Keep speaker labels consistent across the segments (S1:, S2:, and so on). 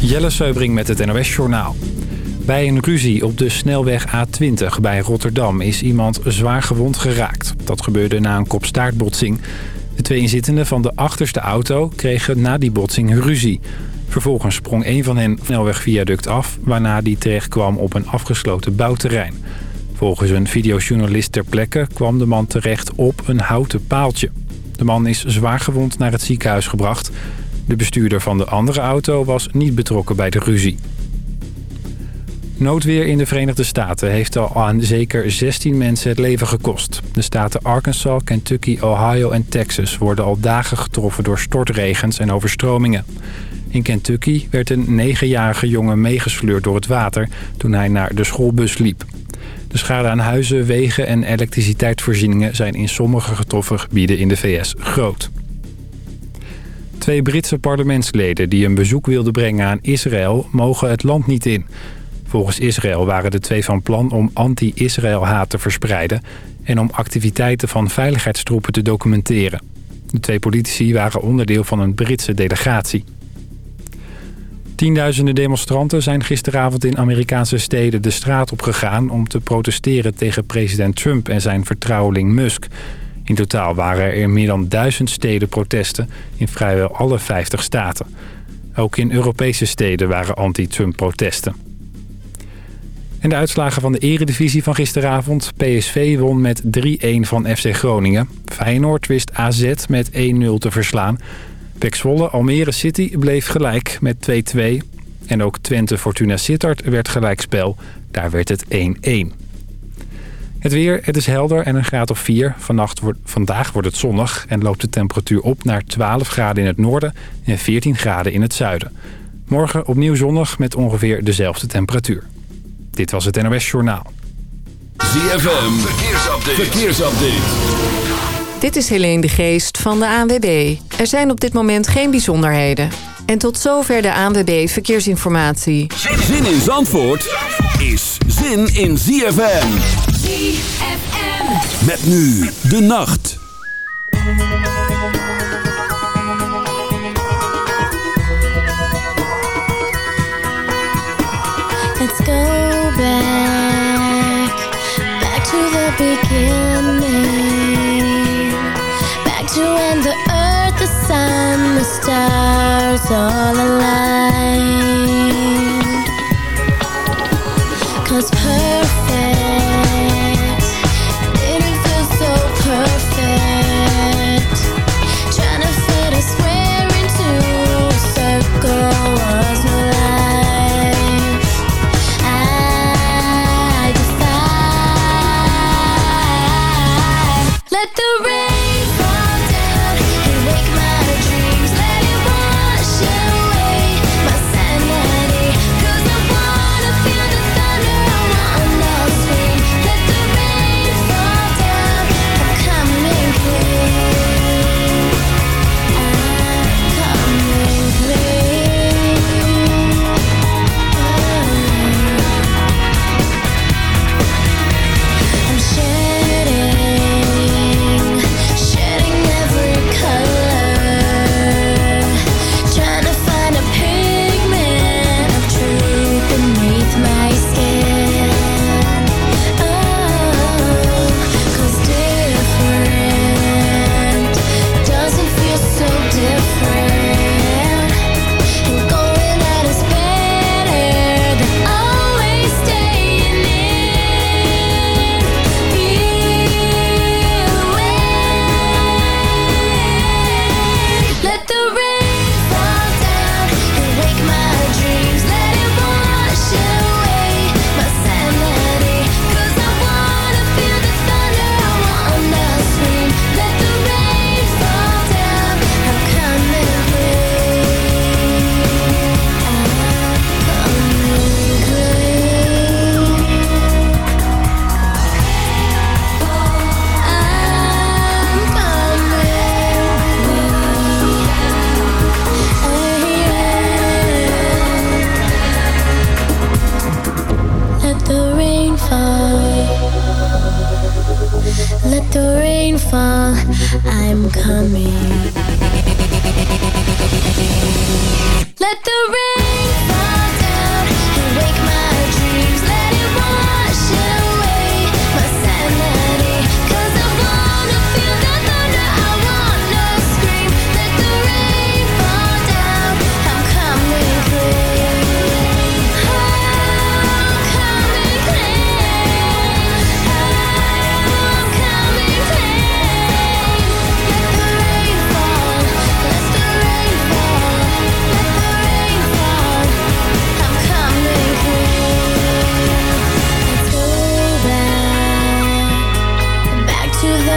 S1: Jelle Seubring met het NOS Journaal. Bij een ruzie op de snelweg A20 bij Rotterdam is iemand zwaar gewond geraakt. Dat gebeurde na een kopstaartbotsing. De twee inzittenden van de achterste auto kregen na die botsing ruzie. Vervolgens sprong een van hen snelwegviaduct af... waarna die terecht kwam op een afgesloten bouwterrein. Volgens een videojournalist ter plekke kwam de man terecht op een houten paaltje. De man is zwaar gewond naar het ziekenhuis gebracht. De bestuurder van de andere auto was niet betrokken bij de ruzie. Noodweer in de Verenigde Staten heeft al aan zeker 16 mensen het leven gekost. De staten Arkansas, Kentucky, Ohio en Texas worden al dagen getroffen door stortregens en overstromingen. In Kentucky werd een negenjarige jongen meegesleurd door het water toen hij naar de schoolbus liep. De schade aan huizen, wegen en elektriciteitsvoorzieningen zijn in sommige getroffen gebieden in de VS groot. Twee Britse parlementsleden die een bezoek wilden brengen aan Israël mogen het land niet in. Volgens Israël waren de twee van plan om anti-Israël haat te verspreiden... en om activiteiten van veiligheidstroepen te documenteren. De twee politici waren onderdeel van een Britse delegatie. Tienduizenden demonstranten zijn gisteravond in Amerikaanse steden de straat op gegaan... om te protesteren tegen president Trump en zijn vertrouweling Musk. In totaal waren er meer dan duizend steden protesten in vrijwel alle 50 staten. Ook in Europese steden waren anti-Trump protesten. En de uitslagen van de eredivisie van gisteravond. PSV won met 3-1 van FC Groningen. Feyenoord wist AZ met 1-0 te verslaan. Pek Zwolle Almere City bleef gelijk met 2-2. En ook Twente Fortuna Sittard werd gelijkspel. Daar werd het 1-1. Het weer, het is helder en een graad of 4. Vannacht wordt, vandaag wordt het zonnig en loopt de temperatuur op naar 12 graden in het noorden en 14 graden in het zuiden. Morgen opnieuw zonnig met ongeveer dezelfde temperatuur. Dit was het NOS Journaal.
S2: ZFM, verkeersupdate. verkeersupdate.
S3: Dit is Helene de Geest van de ANWB. Er zijn op dit moment geen bijzonderheden. En tot zover de ANWB Verkeersinformatie.
S2: Zin in Zandvoort is zin in ZFM.
S4: ZFM.
S2: Met nu de nacht.
S5: Let's go back, back to the beginning. Stars all aligned.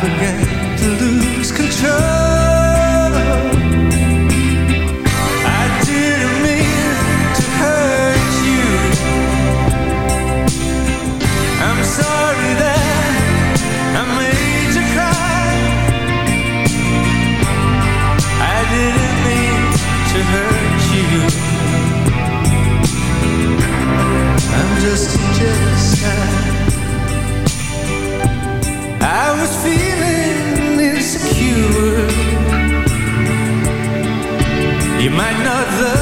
S6: began to lose control might not love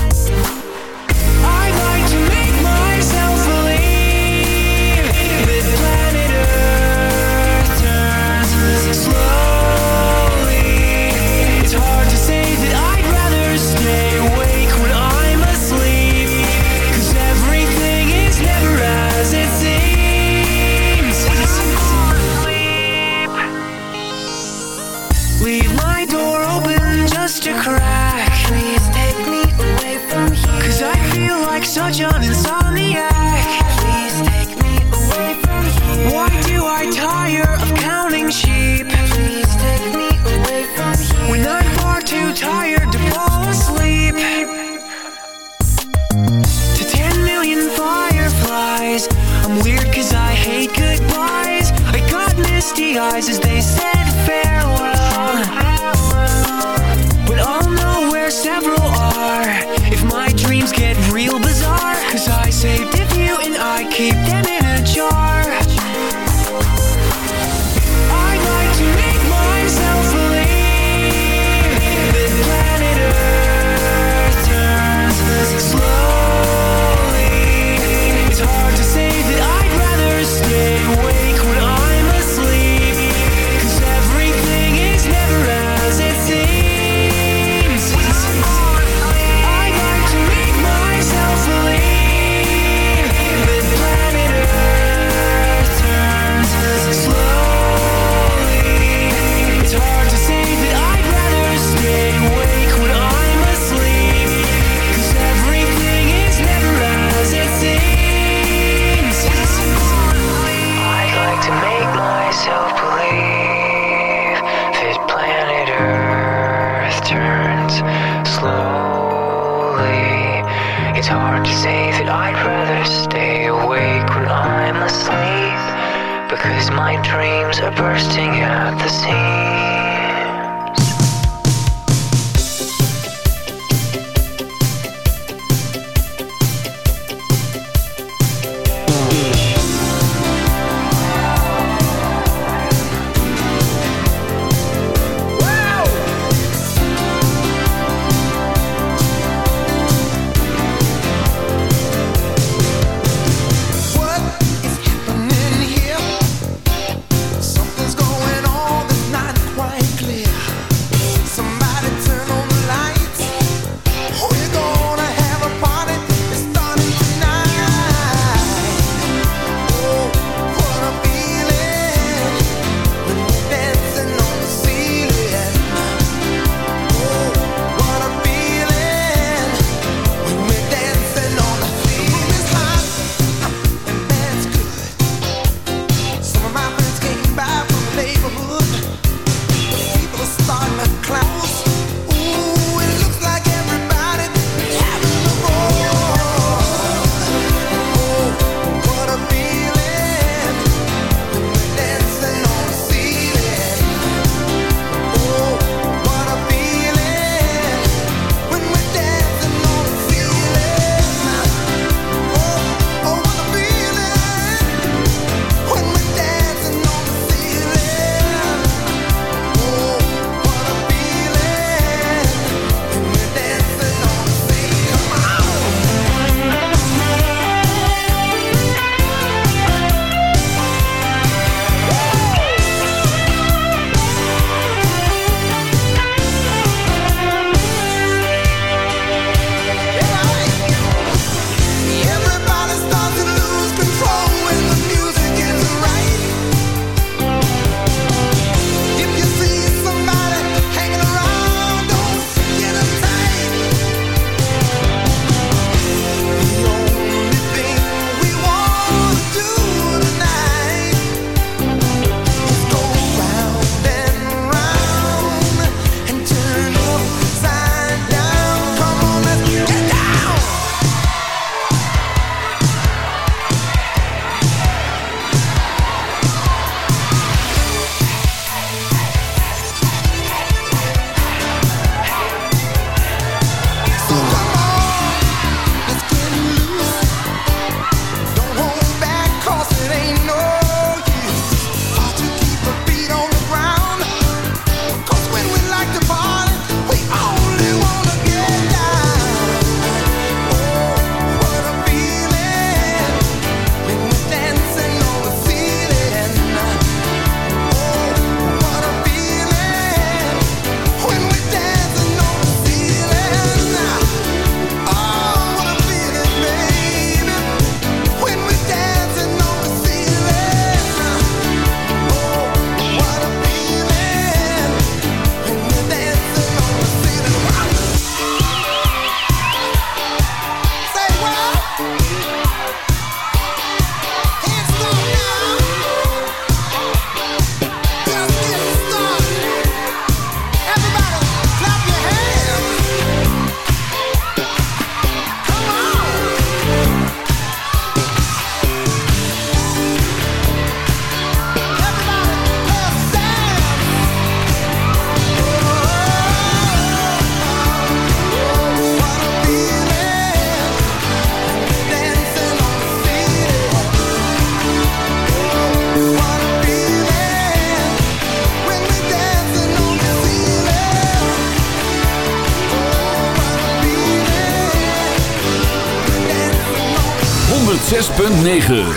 S7: 9.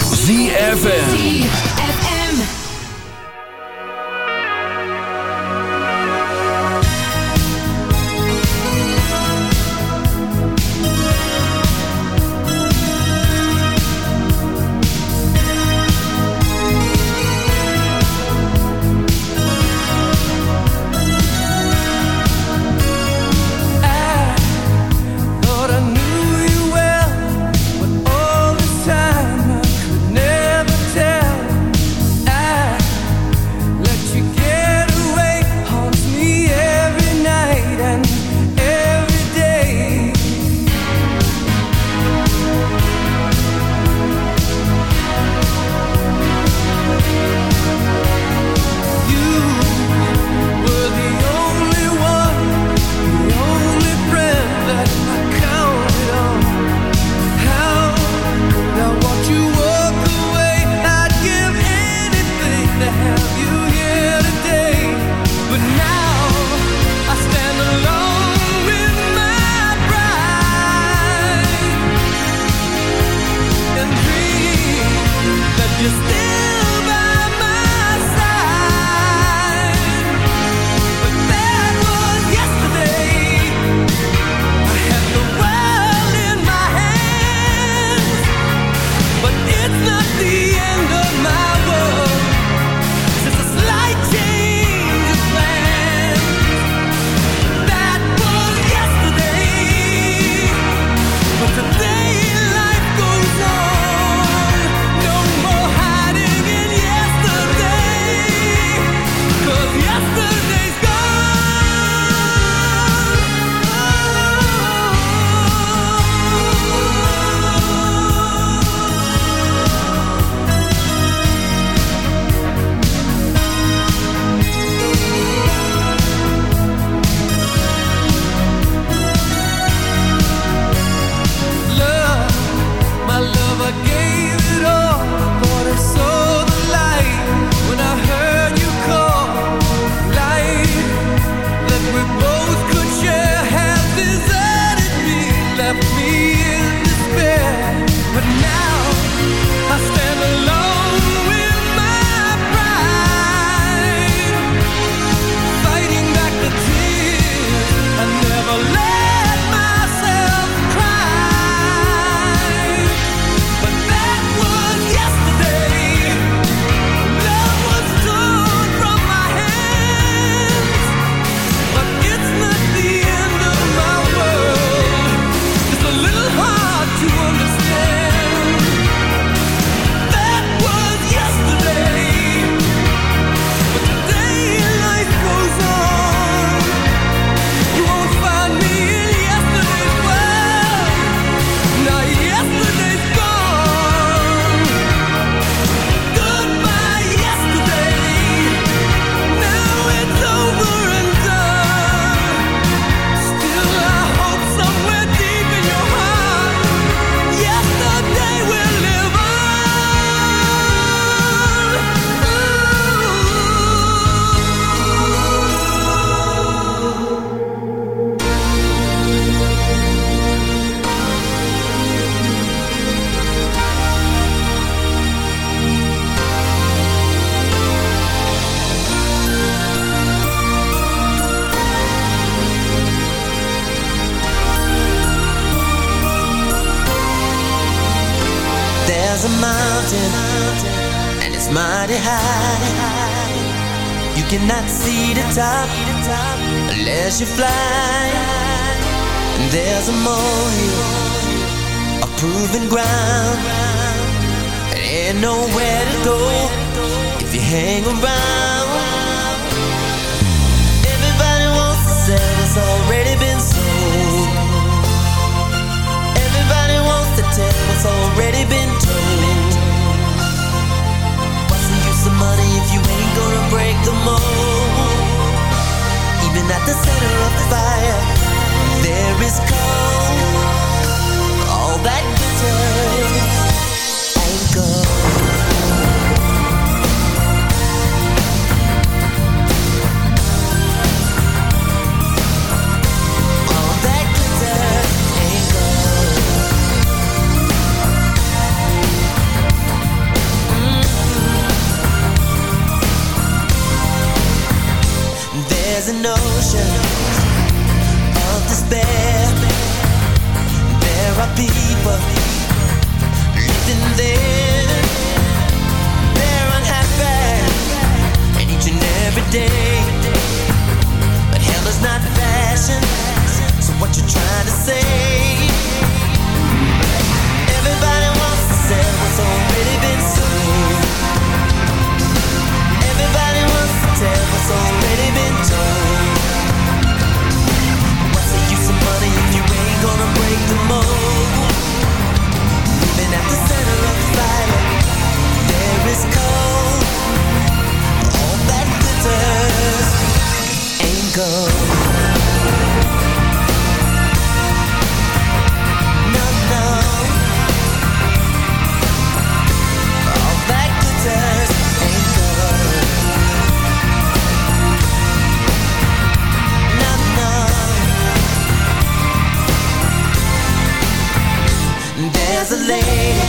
S8: There's a
S9: lady,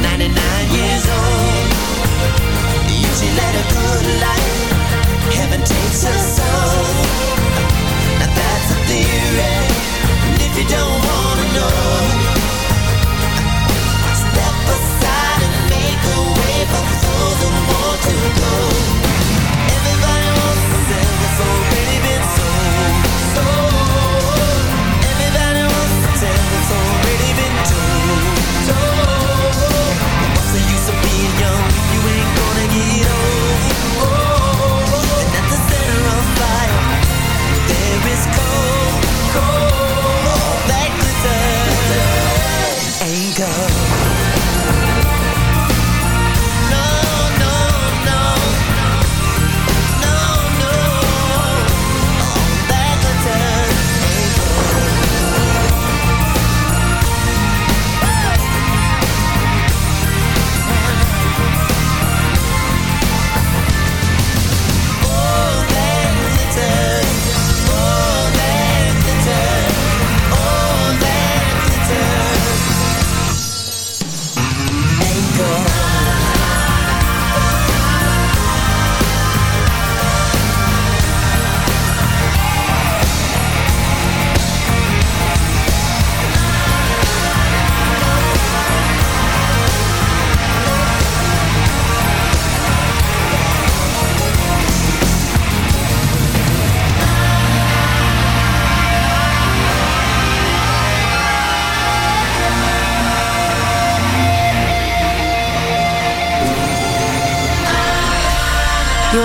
S9: 99 years old. She led a good life. Heaven takes her soul. Now that's a theory. And if you don't wanna know, step aside and make a way for those who want to go.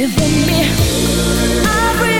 S10: giving me.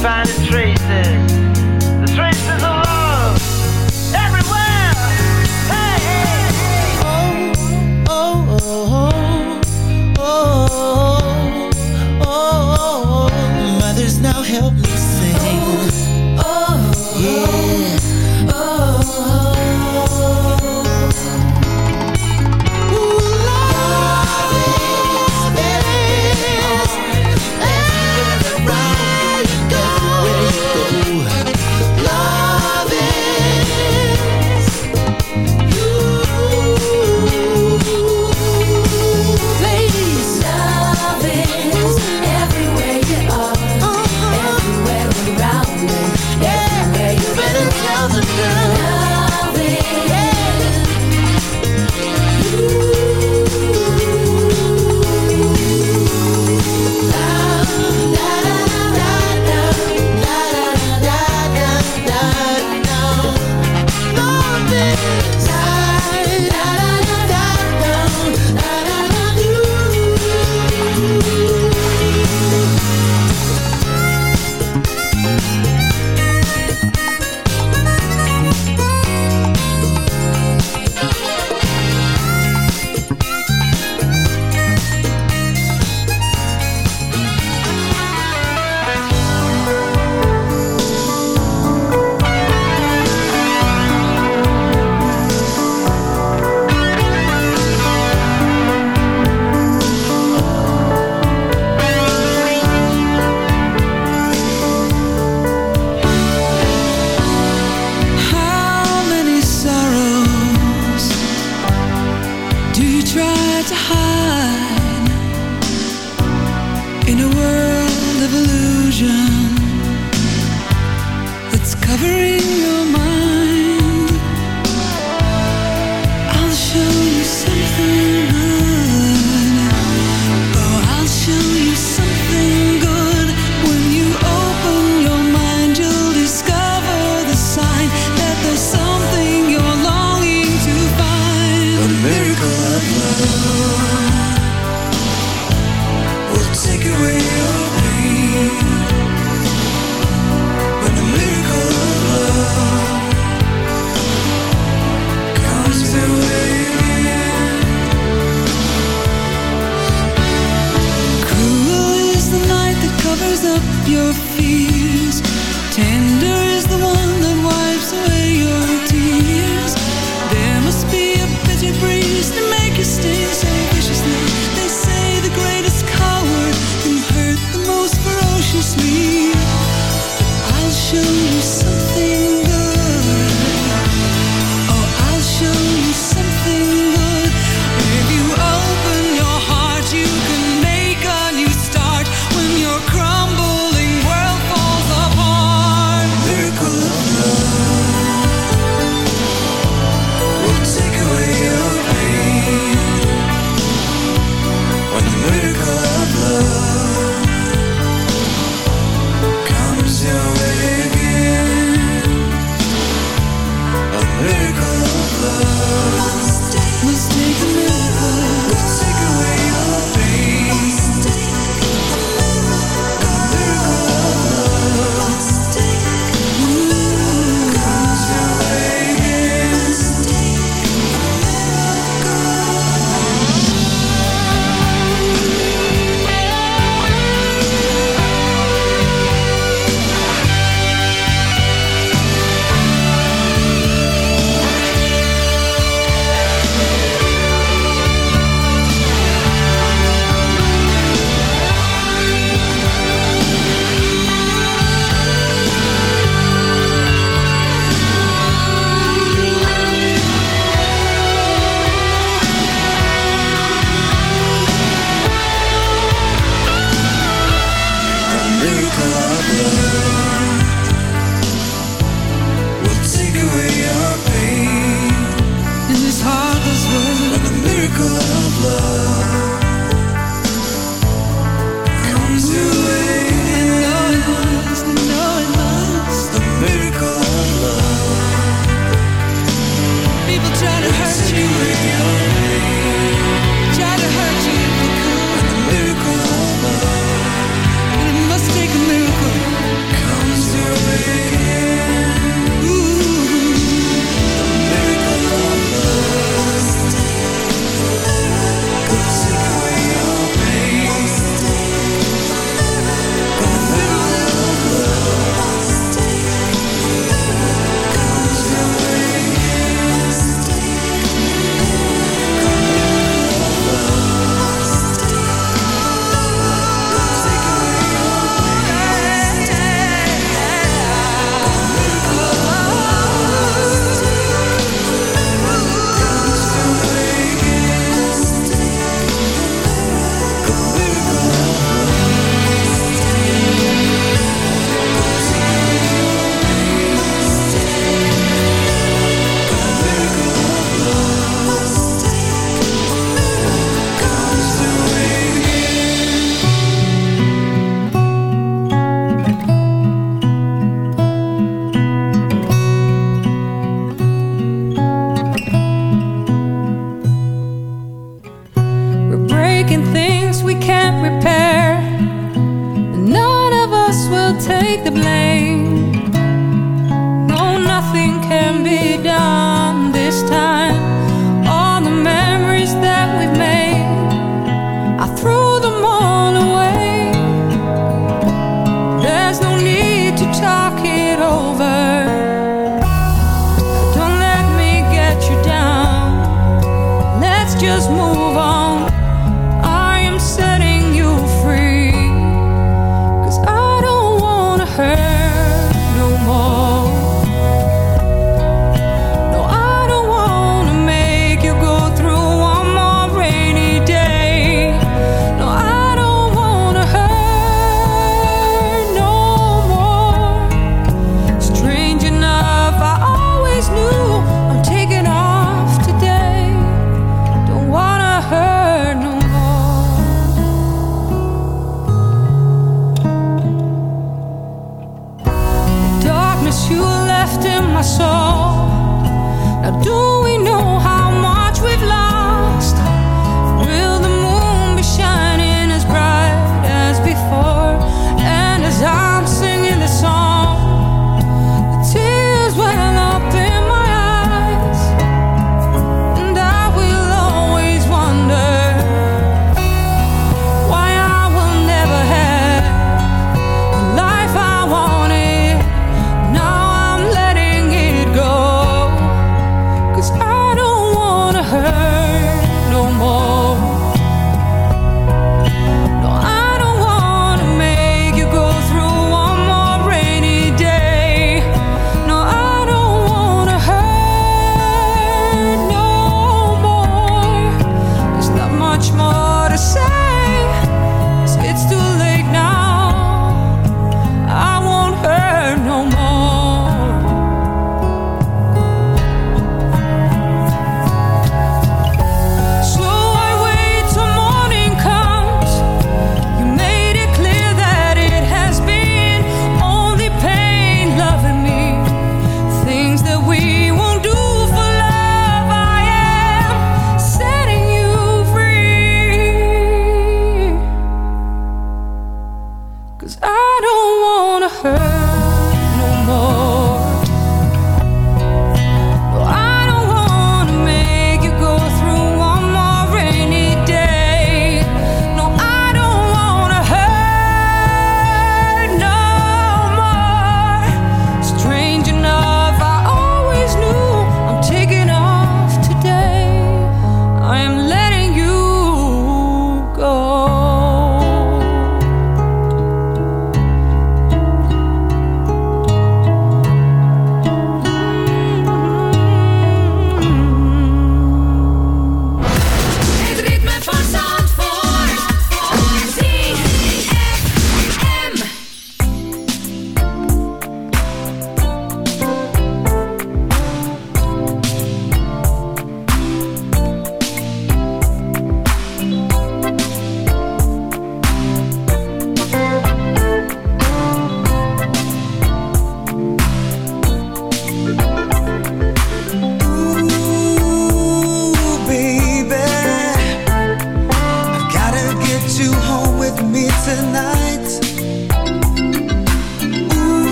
S4: Find the traces.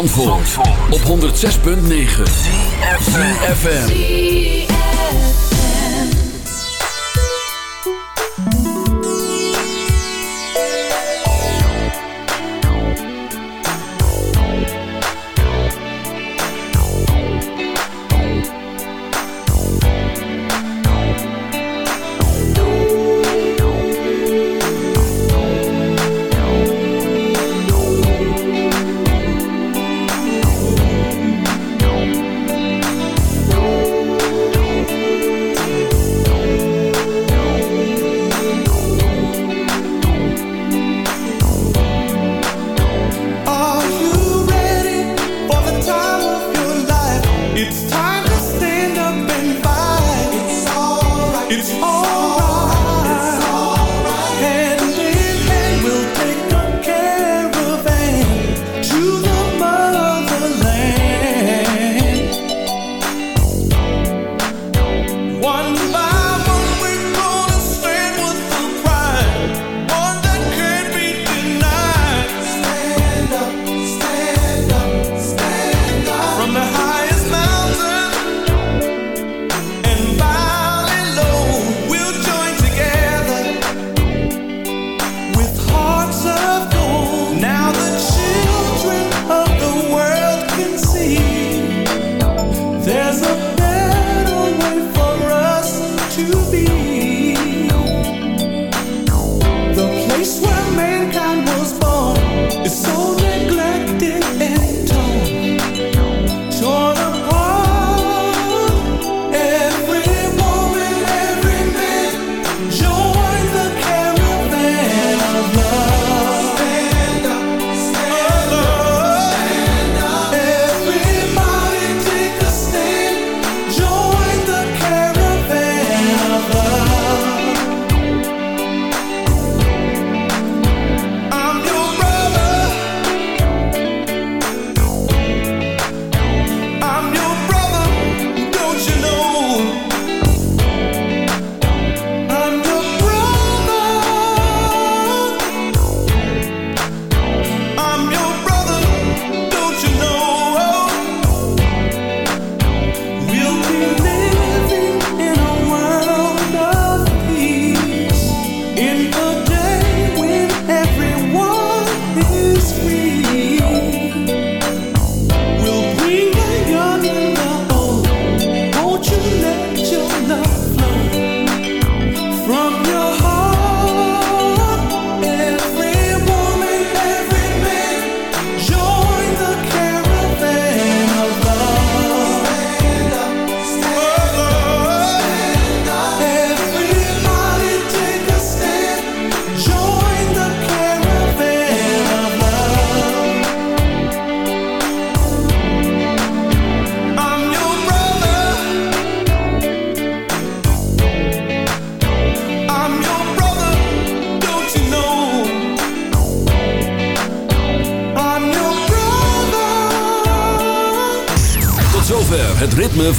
S5: Zandvoort,
S2: op 106.9 FM.